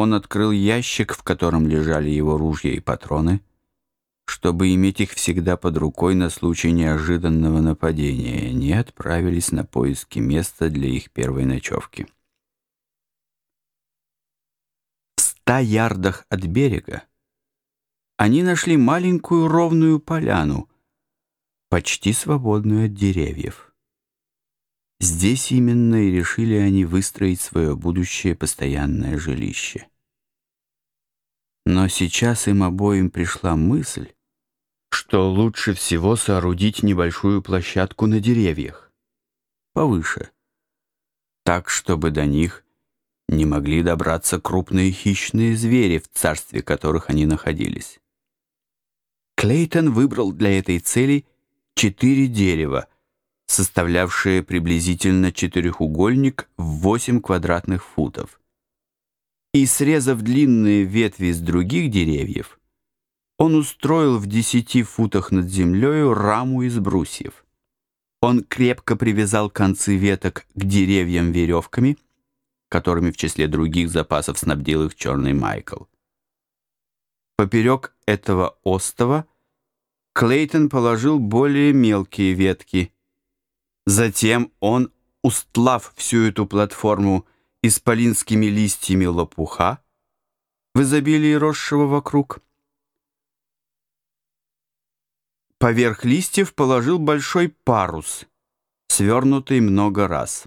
Он открыл ящик, в котором лежали его ружья и патроны, чтобы иметь их всегда под рукой на случай неожиданного нападения, и отправились на поиски места для их первой ночевки. В ста ярдах от берега они нашли маленькую ровную поляну, почти свободную от деревьев. Здесь именно и решили они выстроить свое будущее постоянное жилище. Но сейчас им обоим пришла мысль, что лучше всего соорудить небольшую площадку на деревьях, повыше, так, чтобы до них не могли добраться крупные хищные звери, в царстве которых они находились. Клейтон выбрал для этой цели четыре дерева, составлявшие приблизительно четырехугольник в 8 квадратных футов. И срезав длинные ветви с других деревьев, он устроил в десяти футах над землею раму из брусьев. Он крепко привязал концы веток к деревьям веревками, которыми в числе других запасов снабдил их черный Майкл. Поперек этого остова Клейтон положил более мелкие ветки. Затем он, устлав всю эту платформу исполинскими листьями лопуха, в изобилии росшего вокруг, поверх листьев положил большой парус, свернутый много раз.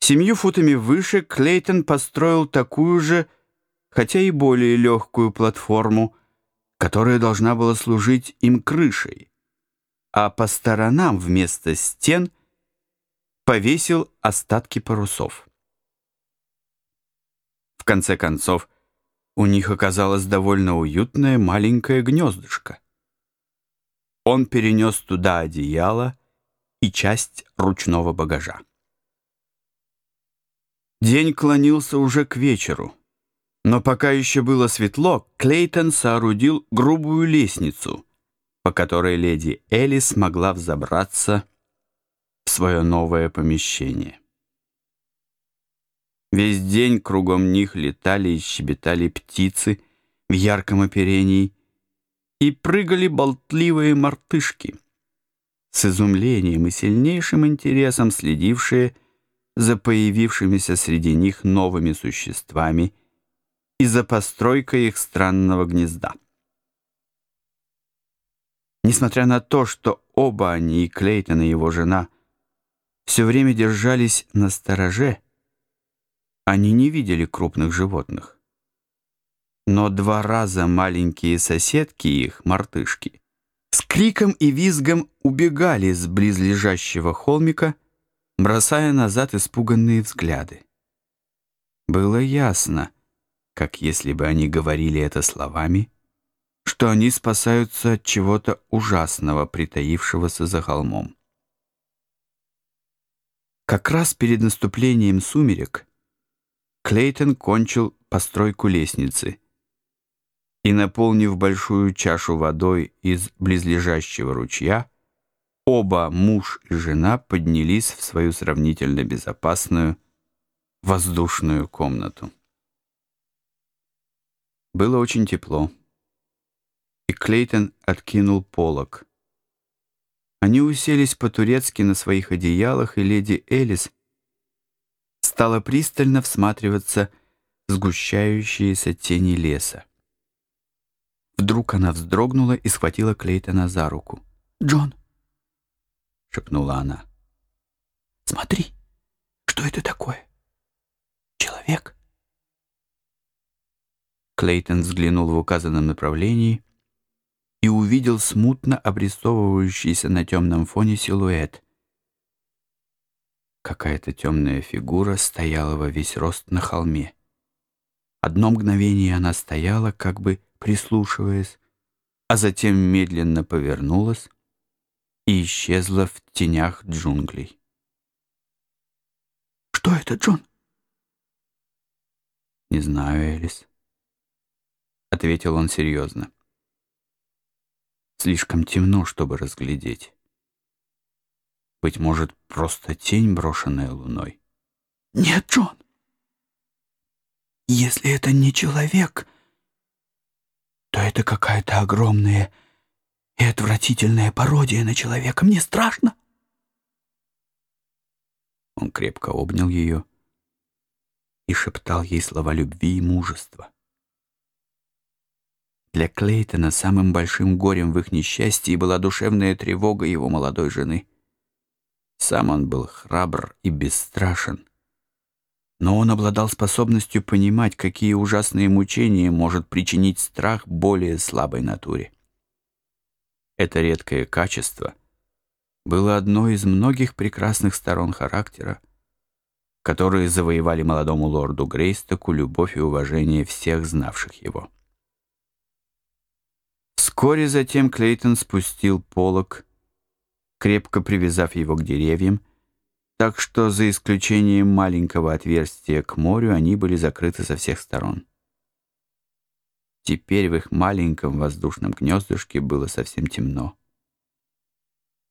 Семью футами выше Клейтон построил такую же, хотя и более легкую платформу, которая должна была служить им крышей, а по сторонам вместо стен повесил остатки парусов. В конце концов, у них оказалось довольно уютное маленькое гнездышко. Он перенес туда одеяло и часть ручного багажа. День клонился уже к вечеру. Но пока еще было светло, Клейтон соорудил грубую лестницу, по которой леди Элис могла взобраться в свое новое помещение. Весь день кругом них летали и щебетали птицы в ярком оперении и прыгали болтливые мартышки, с изумлением и сильнейшим интересом следившие за появившимися среди них новыми существами — и за постройкой их странного гнезда. Несмотря на то, что оба они, и Клейтон, и его жена, все время держались на стороже, они не видели крупных животных. Но два раза маленькие соседки их, мартышки, с криком и визгом убегали с близлежащего холмика, бросая назад испуганные взгляды. Было ясно, как если бы они говорили это словами, что они спасаются от чего-то ужасного, притаившегося за холмом. Как раз перед наступлением сумерек Клейтон кончил постройку лестницы и, наполнив большую чашу водой из близлежащего ручья, оба, муж и жена, поднялись в свою сравнительно безопасную воздушную комнату. Было очень тепло. Клейтон откинул полог. Они уселись по-турецки на своих одеялах, и леди Элис стала пристально всматриваться в сгущающиеся тени леса. Вдруг она вздрогнула и схватила Клейтона за руку. «Джон!» — шепнула она. «Смотри, что это такое? Человек?» Клейтон взглянул в указанном направлении и увидел смутно обрисовывающийся на темном фоне силуэт. Какая-то темная фигура стояла во весь рост на холме. Одно мгновение она стояла, как бы прислушиваясь, а затем медленно повернулась и исчезла в тенях джунглей. «Что это, Джон?» «Не знаю, Элис». — ответил он серьезно. «Слишком темно, чтобы разглядеть. Быть может, просто тень, брошенная луной?» «Нет, Джон! Если это не человек, то это какая-то огромная и отвратительная пародия на человека. Мне страшно. Он крепко обнял ее и шептал ей слова любви и мужества. Для Клейтона самым большим горем в их несчастье была душевная тревога его молодой жены. Сам он был храбр и бесстрашен, но он обладал способностью понимать, какие ужасные мучения может причинить страх более слабой натуре. Это редкое качество было одной из многих прекрасных сторон характера, которые завоевали молодому лорду Грейстоку любовь и уважение всех знавших его. Вскоре затем Клейтон спустил полог, крепко привязав его к деревьям, так что за исключением маленького отверстия к морю они были закрыты со всех сторон. Теперь в их маленьком воздушном гнездышке было совсем темно.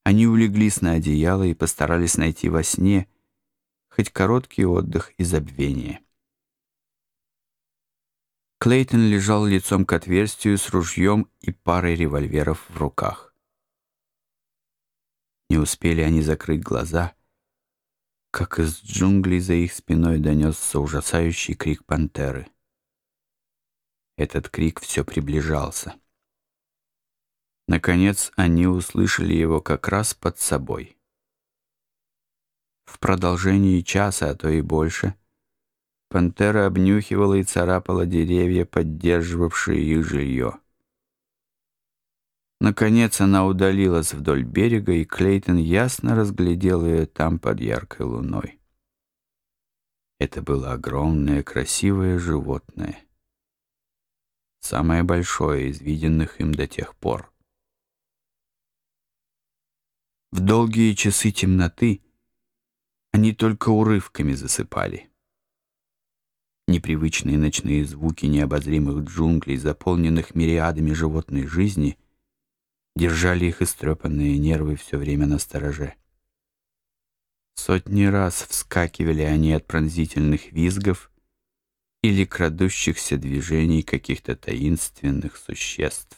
Они улеглись на одеяло и постарались найти во сне хоть короткий отдых и забвение. Клейтон лежал лицом к отверстию с ружьем и парой револьверов в руках. Не успели они закрыть глаза, как из джунглей за их спиной донесся ужасающий крик пантеры. Этот крик все приближался. Наконец они услышали его как раз под собой. В продолжении часа, а то и больше, пантера обнюхивала и царапала деревья, поддерживавшие их жилье. Наконец она удалилась вдоль берега, и Клейтон ясно разглядел ее там под яркой луной. Это было огромное красивое животное, самое большое из виденных им до тех пор. В долгие часы темноты они только урывками засыпали. Непривычные ночные звуки необозримых джунглей, заполненных мириадами животной жизни — держали их истрепанные нервы все время на стороже. Сотни раз вскакивали они от пронзительных визгов или крадущихся движений каких-то таинственных существ.